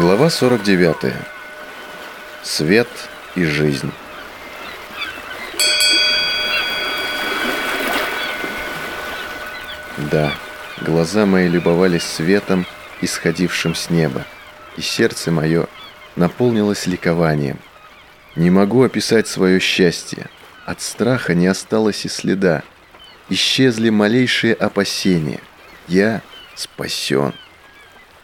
Глава 49. Свет и жизнь. Да, глаза мои любовались светом, исходившим с неба, и сердце мое наполнилось ликованием. Не могу описать свое счастье. От страха не осталось и следа. Исчезли малейшие опасения. Я спасен.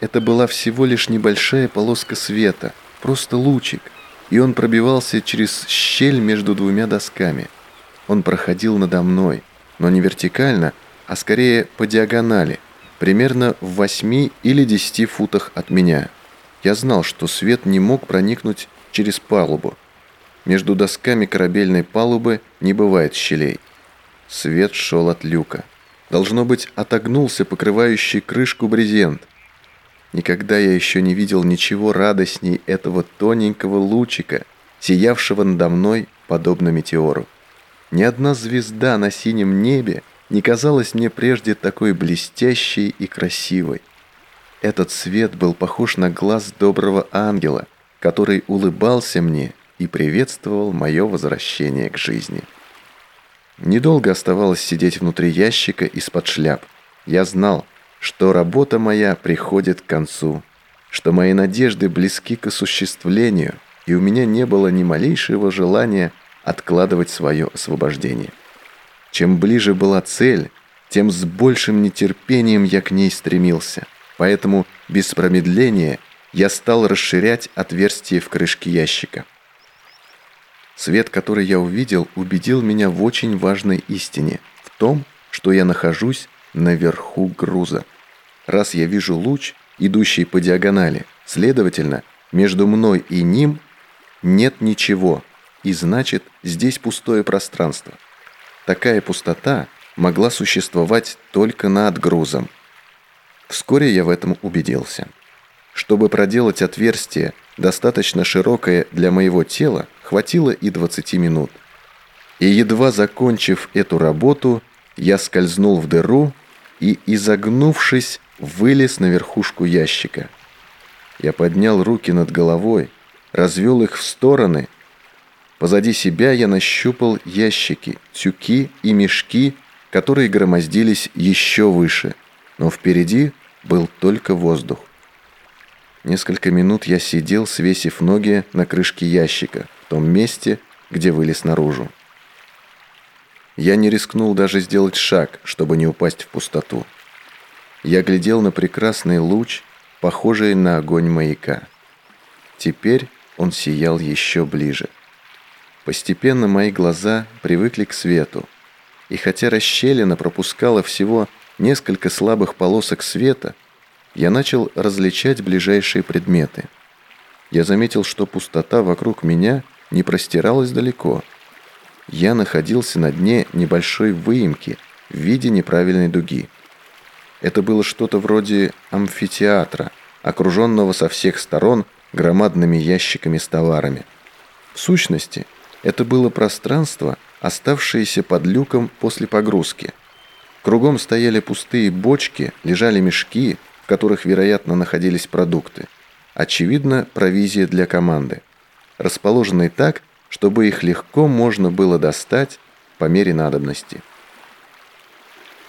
Это была всего лишь небольшая полоска света, просто лучик, и он пробивался через щель между двумя досками. Он проходил надо мной, но не вертикально, а скорее по диагонали, примерно в восьми или десяти футах от меня. Я знал, что свет не мог проникнуть через палубу. Между досками корабельной палубы не бывает щелей. Свет шел от люка. Должно быть, отогнулся покрывающий крышку брезент. Никогда я еще не видел ничего радостней этого тоненького лучика, сиявшего надо мной, подобно метеору. Ни одна звезда на синем небе не казалась мне прежде такой блестящей и красивой. Этот свет был похож на глаз доброго ангела, который улыбался мне и приветствовал мое возвращение к жизни. Недолго оставалось сидеть внутри ящика из-под шляп. Я знал, что работа моя приходит к концу, что мои надежды близки к осуществлению, и у меня не было ни малейшего желания откладывать свое освобождение. Чем ближе была цель, тем с большим нетерпением я к ней стремился. Поэтому без промедления я стал расширять отверстие в крышке ящика. Свет, который я увидел, убедил меня в очень важной истине, в том, что я нахожусь наверху груза. Раз я вижу луч, идущий по диагонали, следовательно, между мной и ним нет ничего, и значит, здесь пустое пространство. Такая пустота могла существовать только над грузом. Вскоре я в этом убедился. Чтобы проделать отверстие, достаточно широкое для моего тела, хватило и 20 минут. И едва закончив эту работу, я скользнул в дыру и, изогнувшись, вылез на верхушку ящика. Я поднял руки над головой, развел их в стороны. Позади себя я нащупал ящики, тюки и мешки, которые громоздились еще выше, но впереди был только воздух. Несколько минут я сидел, свесив ноги на крышке ящика, в том месте, где вылез наружу. Я не рискнул даже сделать шаг, чтобы не упасть в пустоту. Я глядел на прекрасный луч, похожий на огонь маяка. Теперь он сиял еще ближе. Постепенно мои глаза привыкли к свету, и хотя расщелина пропускала всего несколько слабых полосок света, я начал различать ближайшие предметы. Я заметил, что пустота вокруг меня не простиралась далеко. Я находился на дне небольшой выемки в виде неправильной дуги. Это было что-то вроде амфитеатра, окруженного со всех сторон громадными ящиками с товарами. В сущности, это было пространство, оставшееся под люком после погрузки. Кругом стояли пустые бочки, лежали мешки, в которых, вероятно, находились продукты. Очевидно, провизия для команды. Расположенные так, чтобы их легко можно было достать по мере надобности.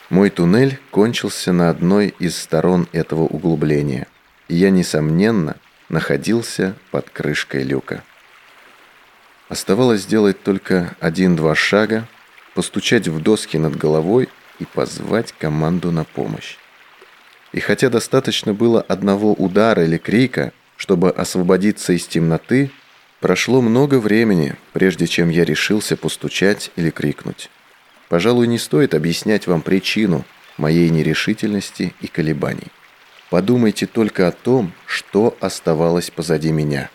Мой туннель кончился на одной из сторон этого углубления, и я, несомненно, находился под крышкой люка. Оставалось сделать только один-два шага, постучать в доски над головой и позвать команду на помощь. И хотя достаточно было одного удара или крика, чтобы освободиться из темноты, прошло много времени, прежде чем я решился постучать или крикнуть. Пожалуй, не стоит объяснять вам причину моей нерешительности и колебаний. Подумайте только о том, что оставалось позади меня.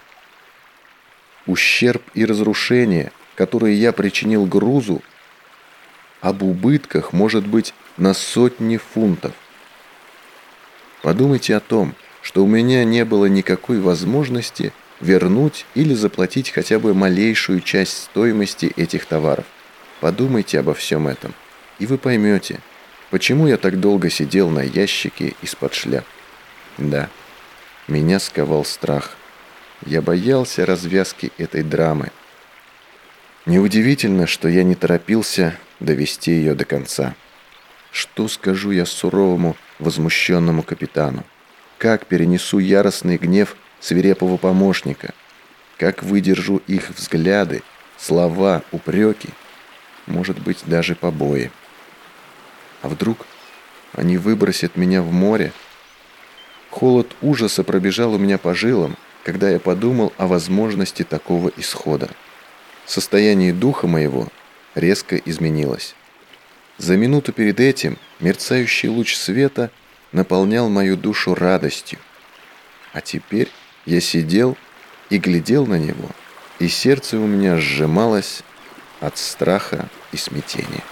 Ущерб и разрушение, которые я причинил грузу, об убытках может быть на сотни фунтов. Подумайте о том, что у меня не было никакой возможности вернуть или заплатить хотя бы малейшую часть стоимости этих товаров. Подумайте обо всем этом, и вы поймете, почему я так долго сидел на ящике из-под шляп. Да, Меня сковал страх. Я боялся развязки этой драмы. Неудивительно, что я не торопился довести ее до конца. Что скажу я суровому, возмущенному капитану? Как перенесу яростный гнев свирепого помощника? Как выдержу их взгляды, слова, упреки? Может быть, даже побои. А вдруг они выбросят меня в море? Холод ужаса пробежал у меня по жилам, когда я подумал о возможности такого исхода. Состояние духа моего резко изменилось. За минуту перед этим мерцающий луч света наполнял мою душу радостью. А теперь я сидел и глядел на него, и сердце у меня сжималось от страха и смятения.